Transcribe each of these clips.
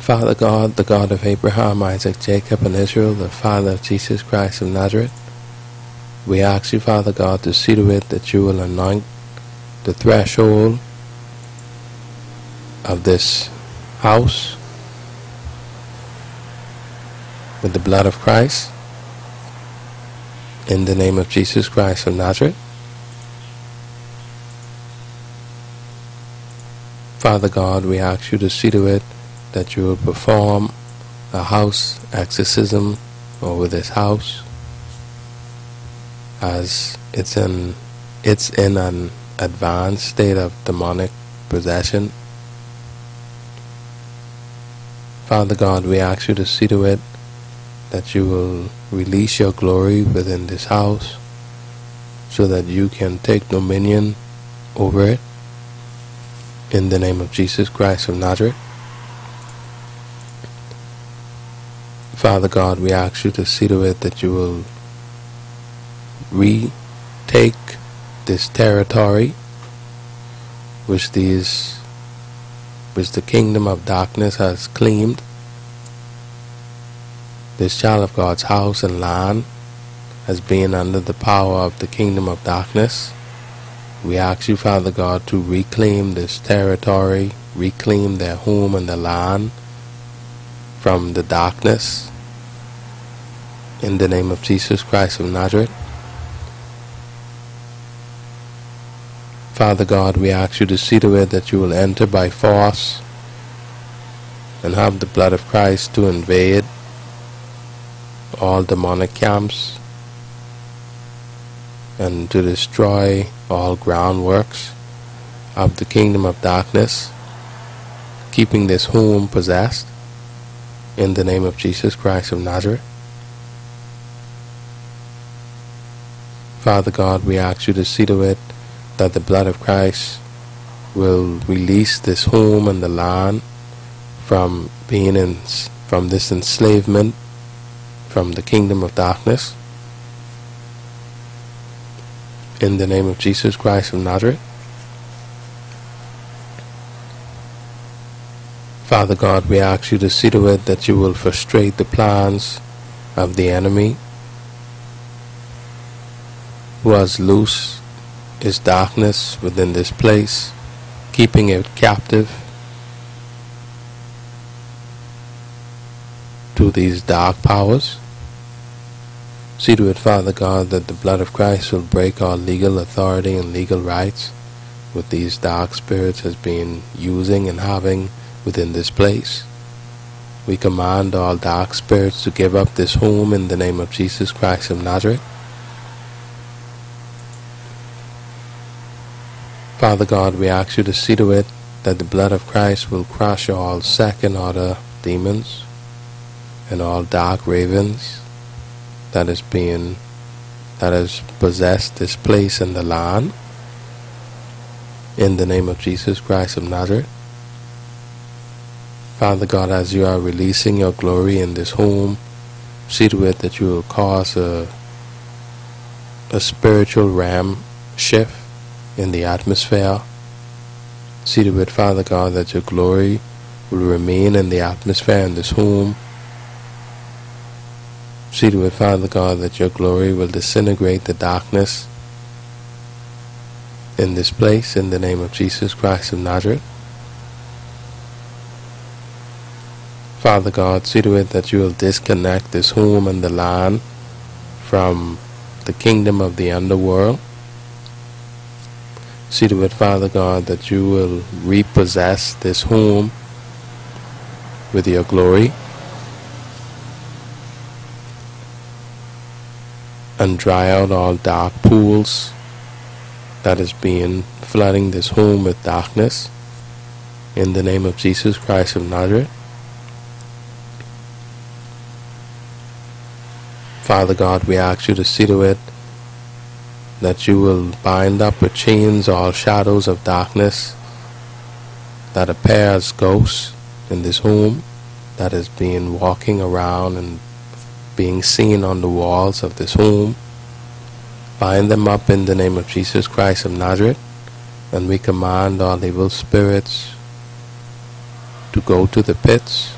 Father God, the God of Abraham, Isaac, Jacob, and Israel, the Father of Jesus Christ of Nazareth, we ask you, Father God, to see to it that you will anoint the threshold of this house with the blood of Christ in the name of Jesus Christ of Nazareth. Father God, we ask you to see to it that you will perform a house exorcism over this house as it's in it's in an advanced state of demonic possession. Father God, we ask you to see to it that you will release your glory within this house so that you can take dominion over it in the name of Jesus Christ of Nazareth. Father God, we ask you to see to it that you will retake this territory which these which the kingdom of darkness has claimed this child of God's house and land has been under the power of the kingdom of darkness. We ask you, Father God, to reclaim this territory, reclaim their home and their land from the darkness. In the name of Jesus Christ of Nazareth. Father God, we ask you to see to it that you will enter by force and have the blood of Christ to invade all demonic camps and to destroy all groundworks of the kingdom of darkness, keeping this home possessed in the name of Jesus Christ of Nazareth. Father God, we ask you to see to it that the blood of Christ will release this home and the land from being in from this enslavement from the kingdom of darkness. In the name of Jesus Christ of Nazareth. Father God, we ask you to see to it that you will frustrate the plans of the enemy who has loose his darkness within this place, keeping it captive to these dark powers. See to it, Father God, that the blood of Christ will break all legal authority and legal rights with these dark spirits has been using and having within this place. We command all dark spirits to give up this home in the name of Jesus Christ of Nazareth. Father God, we ask you to see to it that the blood of Christ will crush all second order demons and all dark ravens that is being that has possessed this place and the land in the name of Jesus Christ of Nazareth. Father God, as you are releasing your glory in this home, see to it that you will cause a, a spiritual ram shift in the atmosphere. See to it, Father God, that your glory will remain in the atmosphere in this home See to it, Father God, that your glory will disintegrate the darkness in this place in the name of Jesus Christ of Nazareth. Father God, see to it that you will disconnect this home and the land from the kingdom of the underworld. See to it, Father God, that you will repossess this home with your glory. and dry out all dark pools that is being flooding this home with darkness in the name of Jesus Christ of Nazareth. Father God, we ask you to see to it that you will bind up with chains all shadows of darkness that appear as ghosts in this home that is being walking around and being seen on the walls of this home. Bind them up in the name of Jesus Christ of Nazareth, and we command all evil spirits to go to the pits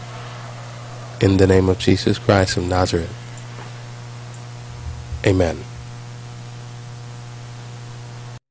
in the name of Jesus Christ of Nazareth. Amen.